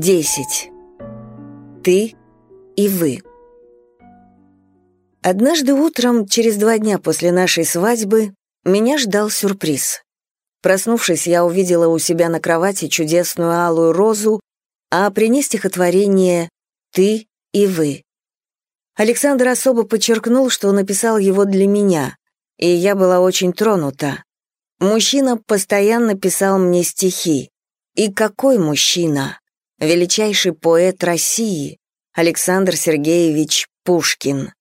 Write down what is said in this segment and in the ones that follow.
Десять. Ты и вы. Однажды утром, через два дня после нашей свадьбы, меня ждал сюрприз. Проснувшись, я увидела у себя на кровати чудесную алую розу, а при ней стихотворение «Ты и вы». Александр особо подчеркнул, что написал его для меня, и я была очень тронута. Мужчина постоянно писал мне стихи. И какой мужчина? Величайший поэт России Александр Сергеевич Пушкин.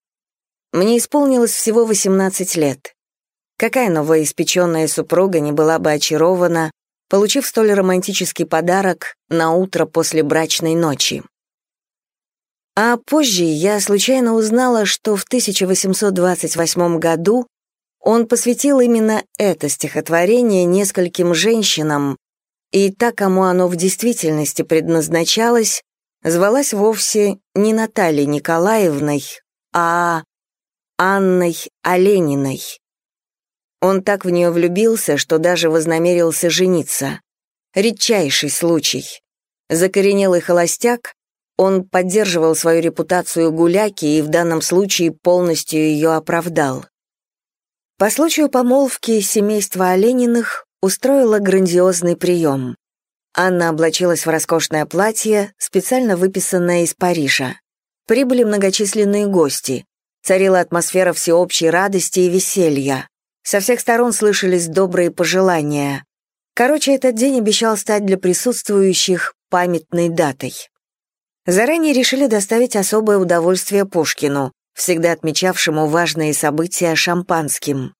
Мне исполнилось всего 18 лет. Какая новоиспеченная супруга не была бы очарована, получив столь романтический подарок на утро после брачной ночи. А позже я случайно узнала, что в 1828 году он посвятил именно это стихотворение нескольким женщинам, и та, кому оно в действительности предназначалось, звалась вовсе не Натальей Николаевной, а Анной Олениной. Он так в нее влюбился, что даже вознамерился жениться. Редчайший случай. Закоренелый холостяк, он поддерживал свою репутацию гуляки и в данном случае полностью ее оправдал. По случаю помолвки семейства Олениных устроила грандиозный прием. Анна облачилась в роскошное платье, специально выписанное из Парижа. Прибыли многочисленные гости. Царила атмосфера всеобщей радости и веселья. Со всех сторон слышались добрые пожелания. Короче, этот день обещал стать для присутствующих памятной датой. Заранее решили доставить особое удовольствие Пушкину, всегда отмечавшему важные события шампанским.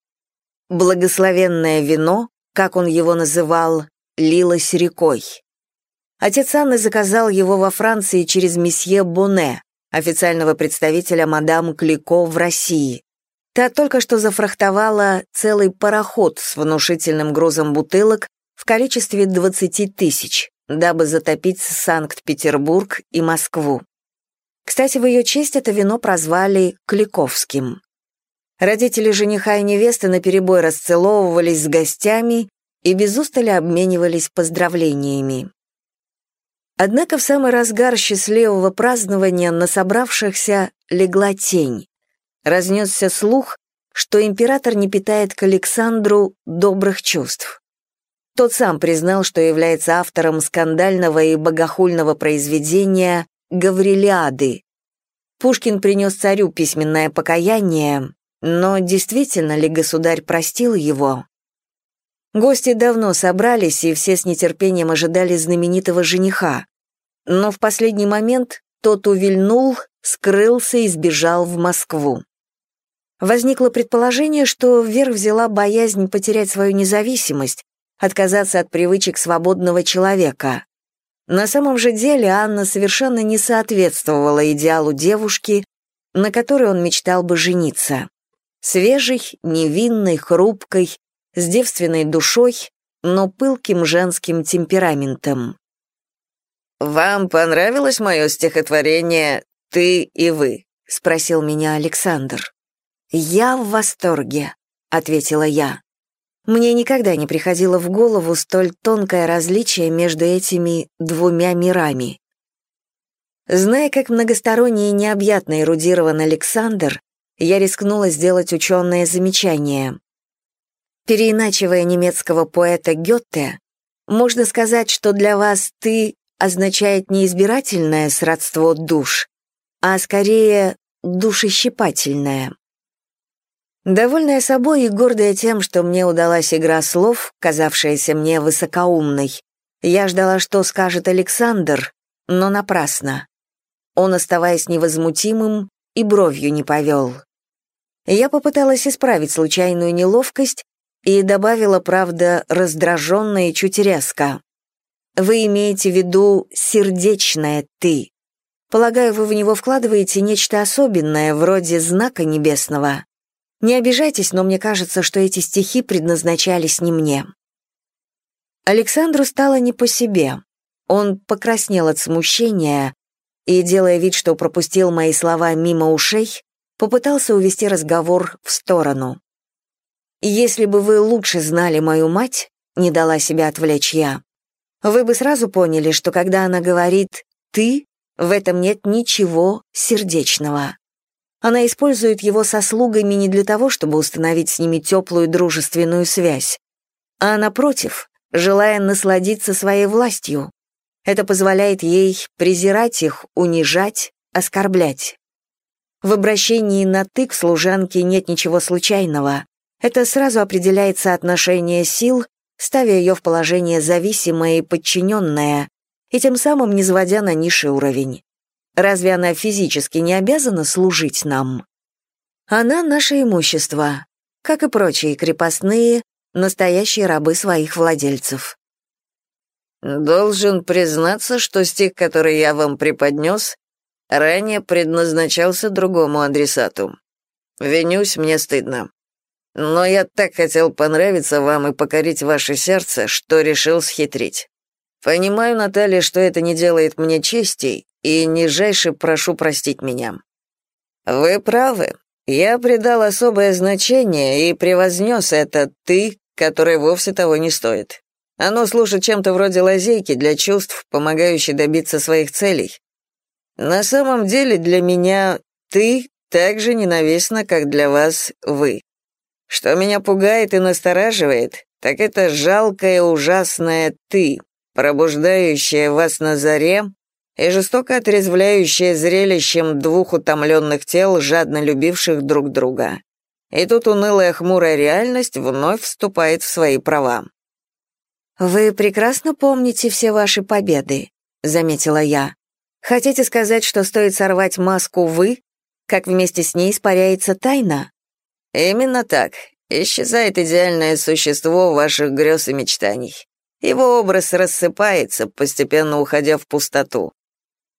Благословенное вино как он его называл, лилось рекой. Отец Анны заказал его во Франции через месье Боне, официального представителя мадам Клико в России. Та только что зафрахтовала целый пароход с внушительным грузом бутылок в количестве 20 тысяч, дабы затопить Санкт-Петербург и Москву. Кстати, в ее честь это вино прозвали Кликовским. Родители жениха и невесты наперебой расцеловывались с гостями и без устали обменивались поздравлениями. Однако в самый разгар счастливого празднования на собравшихся легла тень. Разнесся слух, что император не питает к Александру добрых чувств. Тот сам признал, что является автором скандального и богохульного произведения «Гаврилиады». Пушкин принес царю письменное покаяние, но действительно ли государь простил его? Гости давно собрались, и все с нетерпением ожидали знаменитого жениха. Но в последний момент тот увильнул, скрылся и сбежал в Москву. Возникло предположение, что вверх взяла боязнь потерять свою независимость, отказаться от привычек свободного человека. На самом же деле Анна совершенно не соответствовала идеалу девушки, на которой он мечтал бы жениться свежей, невинной, хрупкой, с девственной душой, но пылким женским темпераментом. «Вам понравилось мое стихотворение «Ты и вы»?» — спросил меня Александр. «Я в восторге», — ответила я. Мне никогда не приходило в голову столь тонкое различие между этими двумя мирами. Зная, как многосторонний и необъятно эрудирован Александр, я рискнула сделать ученое замечание. Переиначивая немецкого поэта Гёте, можно сказать, что для вас «ты» означает не избирательное сродство душ, а скорее душещипательное. Довольная собой и гордая тем, что мне удалась игра слов, казавшаяся мне высокоумной, я ждала, что скажет Александр, но напрасно. Он, оставаясь невозмутимым, и бровью не повел. Я попыталась исправить случайную неловкость и добавила, правда, раздраженно и чуть резко. «Вы имеете в виду сердечное «ты». Полагаю, вы в него вкладываете нечто особенное, вроде знака небесного. Не обижайтесь, но мне кажется, что эти стихи предназначались не мне». Александру стало не по себе. Он покраснел от смущения и, делая вид, что пропустил мои слова мимо ушей, попытался увести разговор в сторону. «Если бы вы лучше знали мою мать», — не дала себя отвлечь я, вы бы сразу поняли, что когда она говорит «ты», в этом нет ничего сердечного. Она использует его со слугами не для того, чтобы установить с ними теплую дружественную связь, а напротив, желая насладиться своей властью. Это позволяет ей презирать их, унижать, оскорблять. В обращении на «ты» к служанке нет ничего случайного. Это сразу определяет соотношение сил, ставя ее в положение зависимое и подчиненное, и тем самым не сводя на низший уровень. Разве она физически не обязана служить нам? Она наше имущество, как и прочие крепостные, настоящие рабы своих владельцев. «Должен признаться, что стих, который я вам преподнес, ранее предназначался другому адресату. Винюсь, мне стыдно. Но я так хотел понравиться вам и покорить ваше сердце, что решил схитрить. Понимаю, Наталья, что это не делает мне чести, и нижайше прошу простить меня. Вы правы. Я придал особое значение и превознес это «ты», которое вовсе того не стоит. Оно служит чем-то вроде лазейки для чувств, помогающей добиться своих целей. На самом деле для меня «ты» так же ненавистна, как для вас «вы». Что меня пугает и настораживает, так это жалкое ужасное «ты», пробуждающее вас на заре и жестоко отрезвляющее зрелищем двух утомленных тел, жадно любивших друг друга. И тут унылая хмурая реальность вновь вступает в свои права. «Вы прекрасно помните все ваши победы», — заметила я. «Хотите сказать, что стоит сорвать маску «вы», как вместе с ней испаряется тайна?» Именно так. Исчезает идеальное существо ваших грез и мечтаний. Его образ рассыпается, постепенно уходя в пустоту.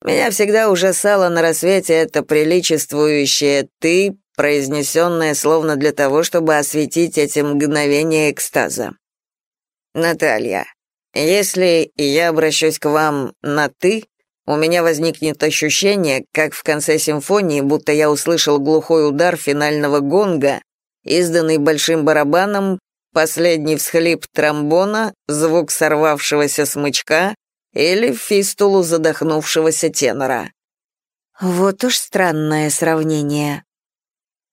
Меня всегда ужасало на рассвете это приличествующее «ты», произнесенное словно для того, чтобы осветить эти мгновения экстаза. Наталья, если я обращусь к вам на «ты», у меня возникнет ощущение, как в конце симфонии, будто я услышал глухой удар финального гонга, изданный большим барабаном, последний всхлип тромбона, звук сорвавшегося смычка или фистулу задохнувшегося тенора. Вот уж странное сравнение.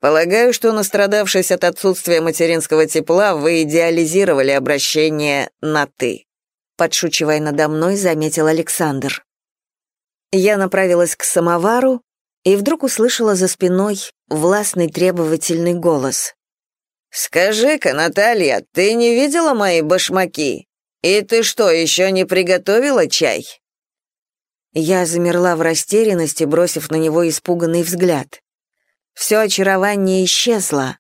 Полагаю, что, настрадавшись от отсутствия материнского тепла, вы идеализировали обращение на «ты», подшучивая надо мной, заметил Александр. Я направилась к самовару и вдруг услышала за спиной властный требовательный голос. «Скажи-ка, Наталья, ты не видела мои башмаки? И ты что, еще не приготовила чай?» Я замерла в растерянности, бросив на него испуганный взгляд. Все очарование исчезло.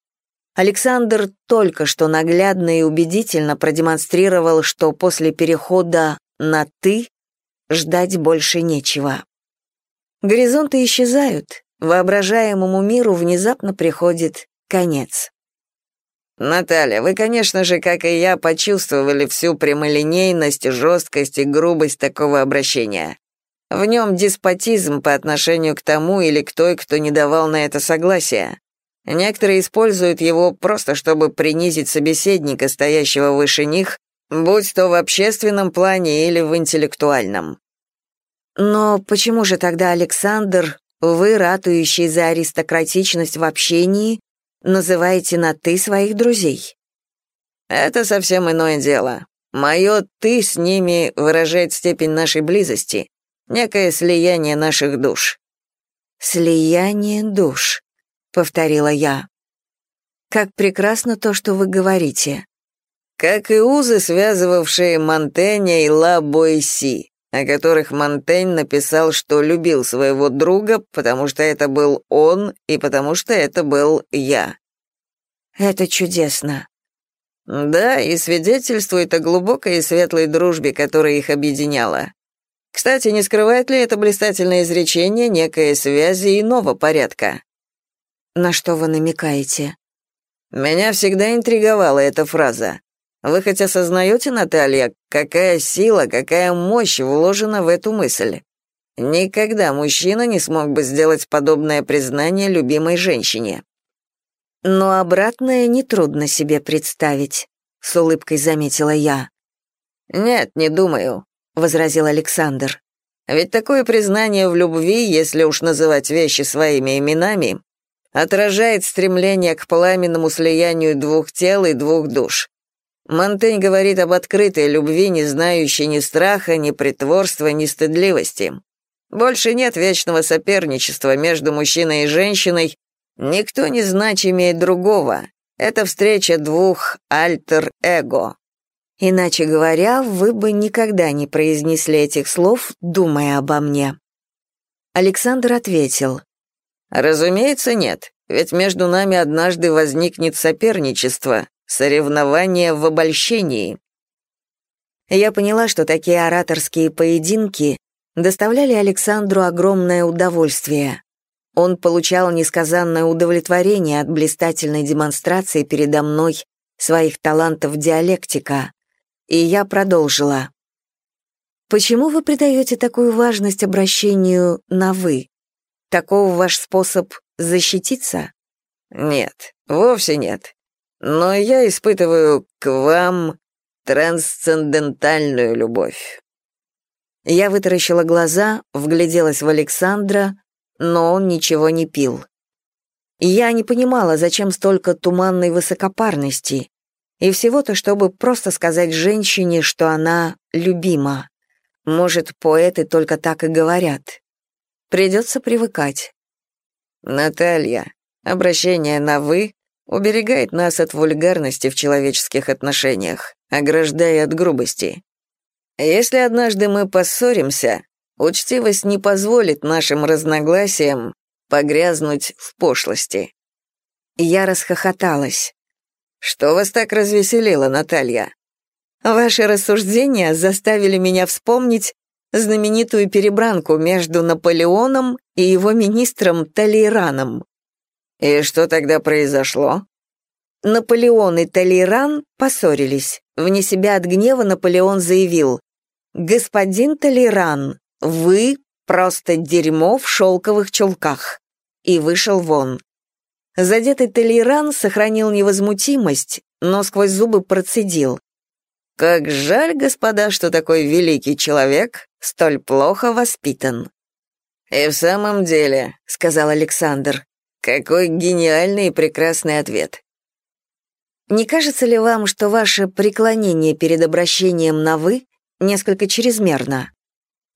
Александр только что наглядно и убедительно продемонстрировал, что после перехода на «ты» ждать больше нечего. Горизонты исчезают, воображаемому миру внезапно приходит конец. «Наталья, вы, конечно же, как и я, почувствовали всю прямолинейность, жесткость и грубость такого обращения. В нем деспотизм по отношению к тому или к той, кто не давал на это согласия. Некоторые используют его просто чтобы принизить собеседника, стоящего выше них, будь то в общественном плане или в интеллектуальном. Но почему же тогда, Александр, вы, ратующий за аристократичность в общении, называете на «ты» своих друзей? Это совсем иное дело. Мое «ты» с ними выражает степень нашей близости, некое слияние наших душ. «Слияние душ», — повторила я. «Как прекрасно то, что вы говорите как и узы, связывавшие Монтэня и Ла Бойси, о которых Монтень написал, что любил своего друга, потому что это был он и потому что это был я. Это чудесно. Да, и свидетельствует о глубокой и светлой дружбе, которая их объединяла. Кстати, не скрывает ли это блистательное изречение некой связи иного порядка? На что вы намекаете? Меня всегда интриговала эта фраза. Вы хоть осознаете, Наталья, какая сила, какая мощь вложена в эту мысль? Никогда мужчина не смог бы сделать подобное признание любимой женщине. Но обратное нетрудно себе представить, с улыбкой заметила я. Нет, не думаю. возразил Александр. Ведь такое признание в любви, если уж называть вещи своими именами, отражает стремление к пламенному слиянию двух тел и двух душ. Монтень говорит об открытой любви, не знающей ни страха, ни притворства, ни стыдливости. Больше нет вечного соперничества между мужчиной и женщиной, никто не значимее другого. Это встреча двух альтер-эго. Иначе говоря, вы бы никогда не произнесли этих слов, думая обо мне. Александр ответил. Разумеется, нет, ведь между нами однажды возникнет соперничество, Соревнования в обольщении. Я поняла, что такие ораторские поединки доставляли Александру огромное удовольствие. Он получал несказанное удовлетворение от блистательной демонстрации передо мной своих талантов диалектика. И я продолжила. «Почему вы придаете такую важность обращению на «вы»? Таков ваш способ защититься?» «Нет, вовсе нет. Но я испытываю к вам трансцендентальную любовь». Я вытаращила глаза, вгляделась в Александра, но он ничего не пил. Я не понимала, зачем столько туманной высокопарности, и всего-то, чтобы просто сказать женщине, что она любима. Может, поэты только так и говорят. Придется привыкать. «Наталья, обращение на «вы» уберегает нас от вульгарности в человеческих отношениях, ограждая от грубости. Если однажды мы поссоримся, учтивость не позволит нашим разногласиям погрязнуть в пошлости. Я расхохоталась. Что вас так развеселило, Наталья? Ваши рассуждения заставили меня вспомнить знаменитую перебранку между Наполеоном и его министром Талейраном. «И что тогда произошло?» Наполеон и Толеран поссорились. Вне себя от гнева Наполеон заявил, «Господин Толеран, вы просто дерьмо в шелковых чулках», и вышел вон. Задетый Толеран сохранил невозмутимость, но сквозь зубы процедил. «Как жаль, господа, что такой великий человек столь плохо воспитан». «И в самом деле», — сказал Александр, какой гениальный и прекрасный ответ. Не кажется ли вам, что ваше преклонение перед обращением на «вы» несколько чрезмерно?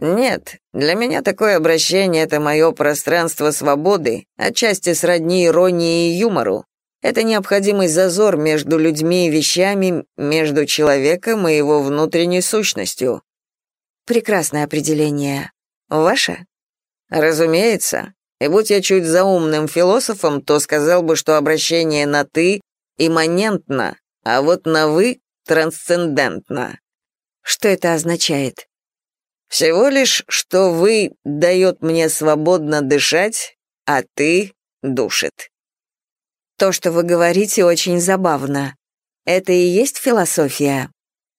Нет, для меня такое обращение — это мое пространство свободы, отчасти сродни иронии и юмору. Это необходимый зазор между людьми и вещами, между человеком и его внутренней сущностью. Прекрасное определение. Ваше? Разумеется. И будь я чуть заумным философом, то сказал бы, что обращение на «ты» имманентно, а вот на «вы» трансцендентно. Что это означает? Всего лишь, что «вы» дает мне свободно дышать, а «ты» душит. То, что вы говорите, очень забавно. Это и есть философия?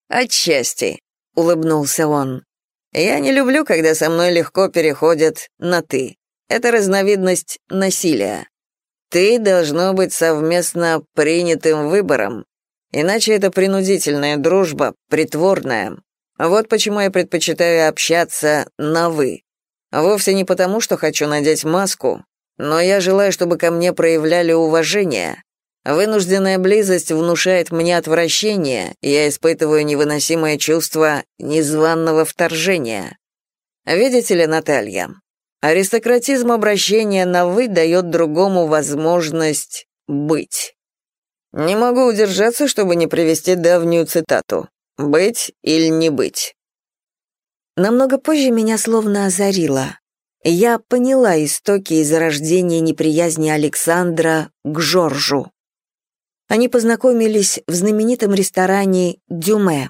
Отчасти, улыбнулся он. Я не люблю, когда со мной легко переходят на «ты». Это разновидность насилия. Ты должно быть совместно принятым выбором, иначе это принудительная дружба, притворная. Вот почему я предпочитаю общаться на «вы». Вовсе не потому, что хочу надеть маску, но я желаю, чтобы ко мне проявляли уважение. Вынужденная близость внушает мне отвращение, и я испытываю невыносимое чувство незваного вторжения. Видите ли, Наталья, Аристократизм обращения на «вы» дает другому возможность быть. Не могу удержаться, чтобы не привести давнюю цитату. «Быть или не быть». Намного позже меня словно озарило. Я поняла истоки и зарождение неприязни Александра к Жоржу. Они познакомились в знаменитом ресторане «Дюме».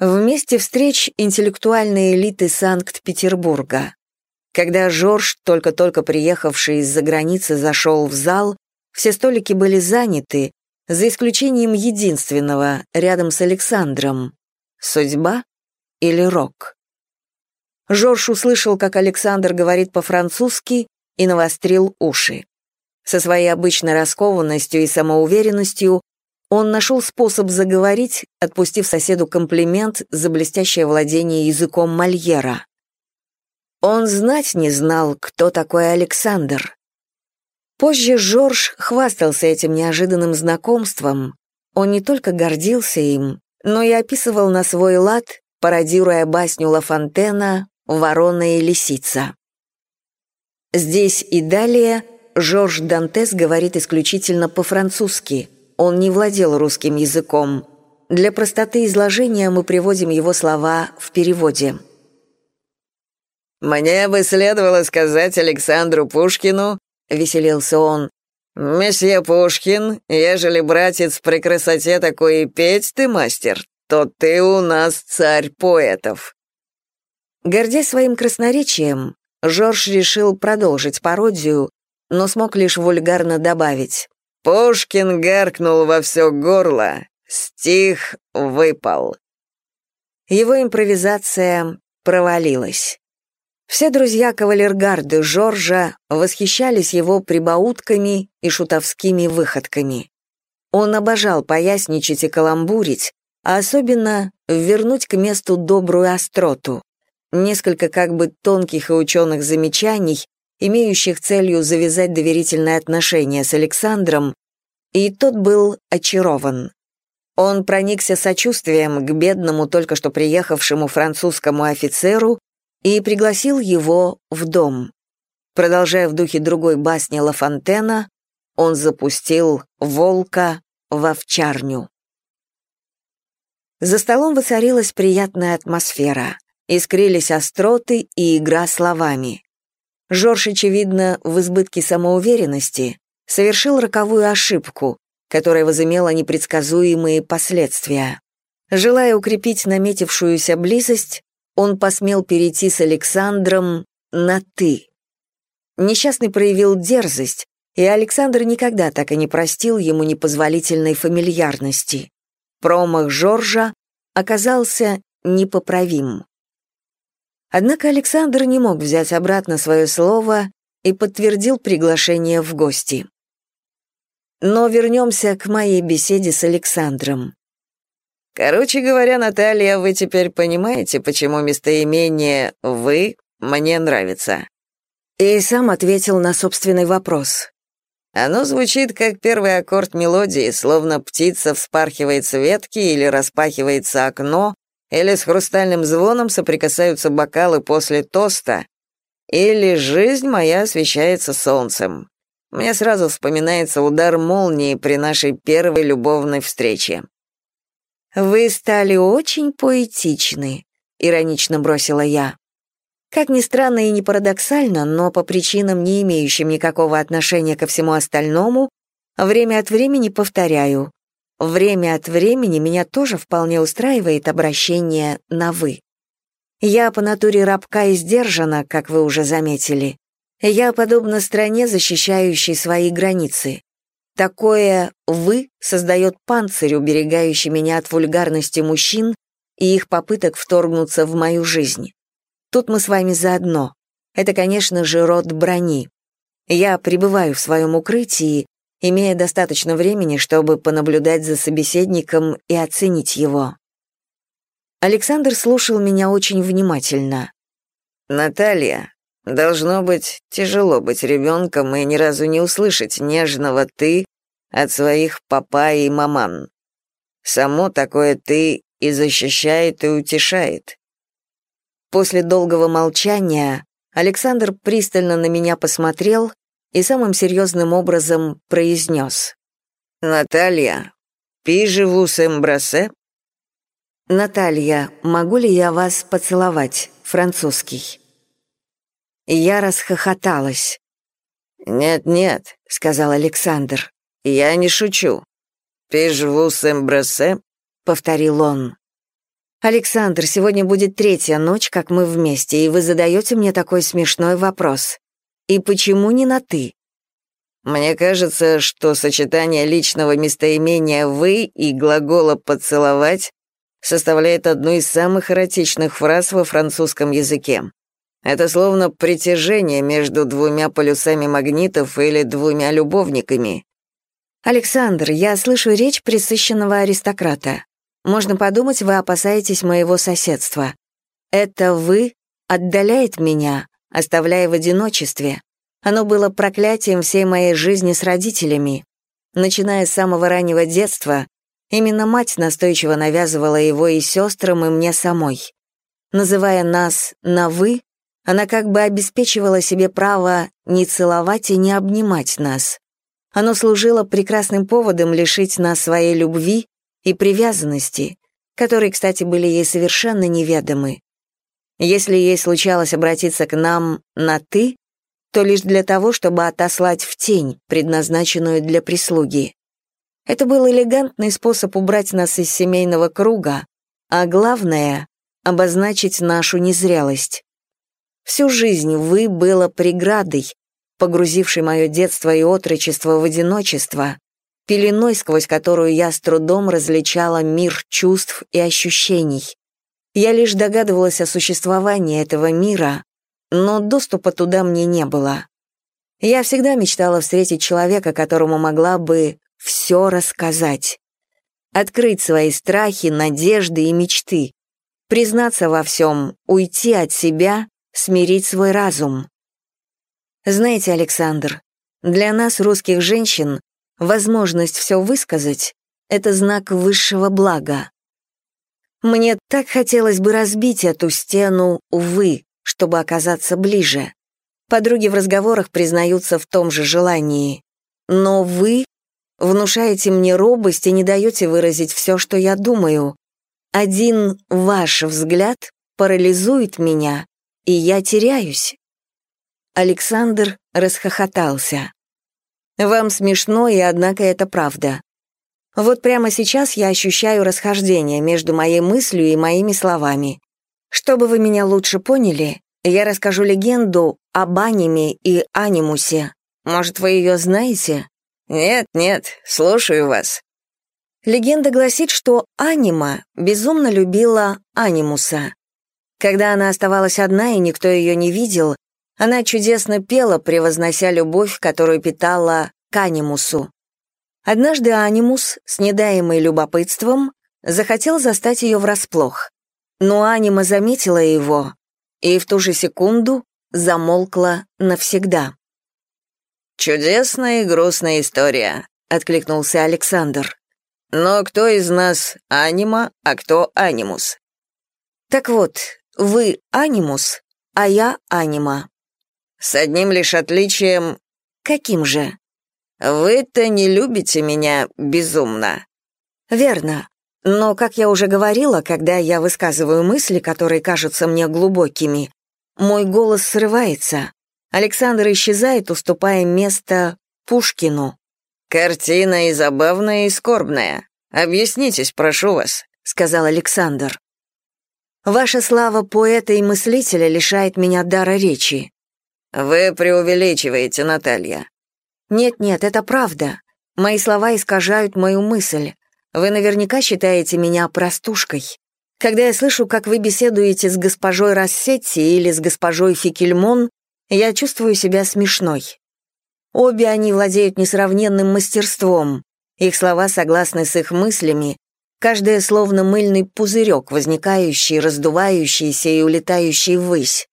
В месте встреч интеллектуальной элиты Санкт-Петербурга. Когда Жорж, только-только приехавший из-за границы, зашел в зал, все столики были заняты, за исключением единственного, рядом с Александром. Судьба или рок? Жорж услышал, как Александр говорит по-французски, и навострил уши. Со своей обычной раскованностью и самоуверенностью он нашел способ заговорить, отпустив соседу комплимент за блестящее владение языком Мольера. Он знать не знал, кто такой Александр. Позже Жорж хвастался этим неожиданным знакомством. Он не только гордился им, но и описывал на свой лад, пародируя басню Ла Фонтена «Ворона и лисица». Здесь и далее Жорж Дантес говорит исключительно по-французски. Он не владел русским языком. Для простоты изложения мы приводим его слова в переводе. «Мне бы следовало сказать Александру Пушкину», — веселился он, «Месье Пушкин, ежели, братец, при красоте такой и петь ты мастер, то ты у нас царь поэтов». Гордясь своим красноречием, Жорж решил продолжить пародию, но смог лишь вульгарно добавить. «Пушкин гаркнул во все горло, стих выпал». Его импровизация провалилась. Все друзья кавалергарды Жоржа восхищались его прибаутками и шутовскими выходками. Он обожал поясничать и каламбурить, а особенно вернуть к месту добрую остроту. Несколько как бы тонких и ученых замечаний, имеющих целью завязать доверительные отношения с Александром, и тот был очарован. Он проникся сочувствием к бедному, только что приехавшему французскому офицеру и пригласил его в дом. Продолжая в духе другой басни Ла Фонтена, он запустил волка в овчарню. За столом воцарилась приятная атмосфера. Искрились остроты и игра словами. Жорж, очевидно, в избытке самоуверенности, совершил роковую ошибку, которая возымела непредсказуемые последствия. Желая укрепить наметившуюся близость, он посмел перейти с Александром на «ты». Несчастный проявил дерзость, и Александр никогда так и не простил ему непозволительной фамильярности. Промах Жоржа оказался непоправим. Однако Александр не мог взять обратно свое слово и подтвердил приглашение в гости. Но вернемся к моей беседе с Александром. Короче говоря, Наталья, вы теперь понимаете, почему местоимение «вы» мне нравится?» И сам ответил на собственный вопрос. Оно звучит как первый аккорд мелодии, словно птица вспархивает с ветки или распахивается окно, или с хрустальным звоном соприкасаются бокалы после тоста, или жизнь моя освещается солнцем. Мне сразу вспоминается удар молнии при нашей первой любовной встрече. «Вы стали очень поэтичны», — иронично бросила я. Как ни странно и не парадоксально, но по причинам, не имеющим никакого отношения ко всему остальному, время от времени повторяю. Время от времени меня тоже вполне устраивает обращение на «вы». Я по натуре рабка и сдержана, как вы уже заметили. Я подобна стране, защищающей свои границы. Такое «вы» создает панцирь, уберегающий меня от вульгарности мужчин и их попыток вторгнуться в мою жизнь. Тут мы с вами заодно. Это, конечно же, род брони. Я пребываю в своем укрытии, имея достаточно времени, чтобы понаблюдать за собеседником и оценить его. Александр слушал меня очень внимательно. «Наталья, Должно быть тяжело быть ребенком и ни разу не услышать нежного «ты» от своих папа и маман. Само такое «ты» и защищает, и утешает. После долгого молчания Александр пристально на меня посмотрел и самым серьезным образом произнес. «Наталья, пижевус эмбрасе?» «Наталья, могу ли я вас поцеловать, французский?» Я расхохоталась. «Нет-нет», — сказал Александр, — «я не шучу. Пижву эмбрасе», — повторил он. «Александр, сегодня будет третья ночь, как мы вместе, и вы задаете мне такой смешной вопрос. И почему не на «ты»?» Мне кажется, что сочетание личного местоимения «вы» и глагола «поцеловать» составляет одну из самых эротичных фраз во французском языке. Это словно притяжение между двумя полюсами магнитов или двумя любовниками. «Александр, я слышу речь присыщенного аристократа. Можно подумать, вы опасаетесь моего соседства. Это вы отдаляет меня, оставляя в одиночестве. Оно было проклятием всей моей жизни с родителями. Начиная с самого раннего детства, именно мать настойчиво навязывала его и сестрам, и мне самой. Называя нас на «вы», она как бы обеспечивала себе право не целовать и не обнимать нас. Оно служило прекрасным поводом лишить нас своей любви и привязанности, которые, кстати, были ей совершенно неведомы. Если ей случалось обратиться к нам на «ты», то лишь для того, чтобы отослать в тень, предназначенную для прислуги. Это был элегантный способ убрать нас из семейного круга, а главное — обозначить нашу незрелость. Всю жизнь «вы» было преградой, погрузившей мое детство и отрочество в одиночество, пеленой, сквозь которую я с трудом различала мир чувств и ощущений. Я лишь догадывалась о существовании этого мира, но доступа туда мне не было. Я всегда мечтала встретить человека, которому могла бы все рассказать. Открыть свои страхи, надежды и мечты. Признаться во всем, уйти от себя, смирить свой разум. Знаете, Александр, для нас, русских женщин, возможность все высказать — это знак высшего блага. Мне так хотелось бы разбить эту стену «вы», чтобы оказаться ближе. Подруги в разговорах признаются в том же желании. Но вы внушаете мне робость и не даете выразить все, что я думаю. Один ваш взгляд парализует меня, и я теряюсь. Александр расхохотался. «Вам смешно, и однако это правда. Вот прямо сейчас я ощущаю расхождение между моей мыслью и моими словами. Чтобы вы меня лучше поняли, я расскажу легенду об аниме и анимусе. Может, вы ее знаете?» «Нет, нет, слушаю вас». Легенда гласит, что анима безумно любила анимуса. Когда она оставалась одна и никто ее не видел, она чудесно пела, превознося любовь, которую питала к Анимусу. Однажды Анимус, с недаемой любопытством, захотел застать ее врасплох. Но Анима заметила его и в ту же секунду замолкла навсегда. «Чудесная и грустная история», — откликнулся Александр. «Но кто из нас анима, а кто анимус?» «Так вот, вы анимус, а я анима. С одним лишь отличием... Каким же? Вы-то не любите меня безумно. Верно. Но, как я уже говорила, когда я высказываю мысли, которые кажутся мне глубокими, мой голос срывается. Александр исчезает, уступая место Пушкину. «Картина и забавная, и скорбная. Объяснитесь, прошу вас», — сказал Александр. «Ваша слава поэта и мыслителя лишает меня дара речи. «Вы преувеличиваете, Наталья». «Нет-нет, это правда. Мои слова искажают мою мысль. Вы наверняка считаете меня простушкой. Когда я слышу, как вы беседуете с госпожой Рассетти или с госпожой Фикельмон, я чувствую себя смешной. Обе они владеют несравненным мастерством. Их слова согласны с их мыслями, каждое словно мыльный пузырек, возникающий, раздувающийся и улетающий ввысь.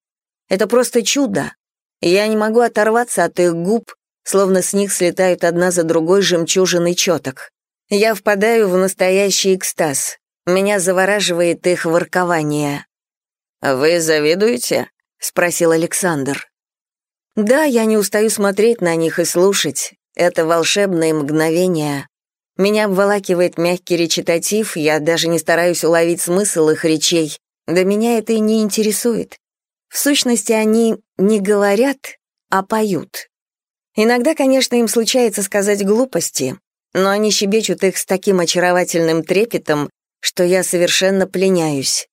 Это просто чудо. Я не могу оторваться от их губ, словно с них слетают одна за другой жемчужины четок. Я впадаю в настоящий экстаз. Меня завораживает их воркование. «Вы завидуете?» — спросил Александр. «Да, я не устаю смотреть на них и слушать. Это волшебные мгновения. Меня обволакивает мягкий речитатив, я даже не стараюсь уловить смысл их речей. Да меня это и не интересует. В сущности, они не говорят, а поют. Иногда, конечно, им случается сказать глупости, но они щебечут их с таким очаровательным трепетом, что я совершенно пленяюсь.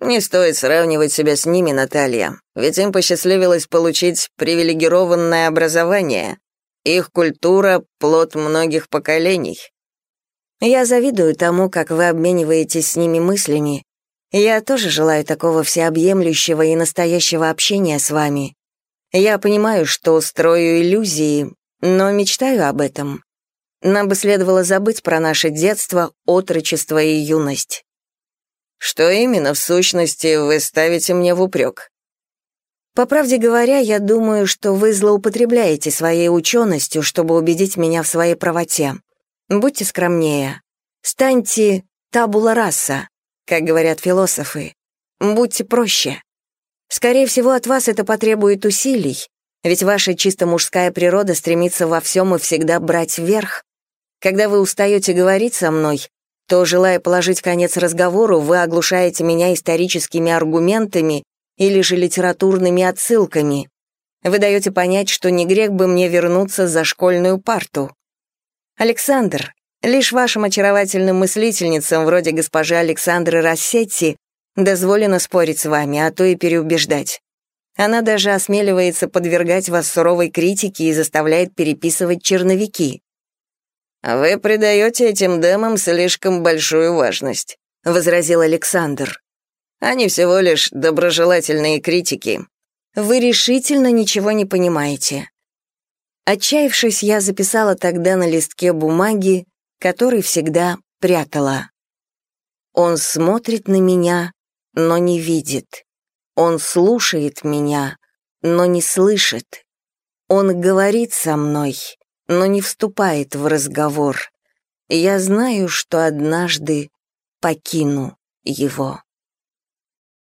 Не стоит сравнивать себя с ними, Наталья, ведь им посчастливилось получить привилегированное образование. Их культура — плод многих поколений. Я завидую тому, как вы обмениваетесь с ними мыслями, я тоже желаю такого всеобъемлющего и настоящего общения с вами. Я понимаю, что строю иллюзии, но мечтаю об этом. Нам бы следовало забыть про наше детство, отрочество и юность. Что именно, в сущности, вы ставите мне в упрек? По правде говоря, я думаю, что вы злоупотребляете своей ученостью, чтобы убедить меня в своей правоте. Будьте скромнее. Станьте табула раса, как говорят философы. Будьте проще. Скорее всего, от вас это потребует усилий, ведь ваша чисто мужская природа стремится во всем и всегда брать вверх. Когда вы устаете говорить со мной, то, желая положить конец разговору, вы оглушаете меня историческими аргументами или же литературными отсылками. Вы даете понять, что не грех бы мне вернуться за школьную парту. Александр, лишь вашим очаровательным мыслительницам, вроде госпожи Александры Рассетти, дозволено спорить с вами, а то и переубеждать. Она даже осмеливается подвергать вас суровой критике и заставляет переписывать черновики. «Вы придаете этим демам слишком большую важность», — возразил Александр. Они всего лишь доброжелательные критики. Вы решительно ничего не понимаете. Отчаявшись, я записала тогда на листке бумаги, который всегда прятала. Он смотрит на меня, но не видит. Он слушает меня, но не слышит. Он говорит со мной, но не вступает в разговор. Я знаю, что однажды покину его.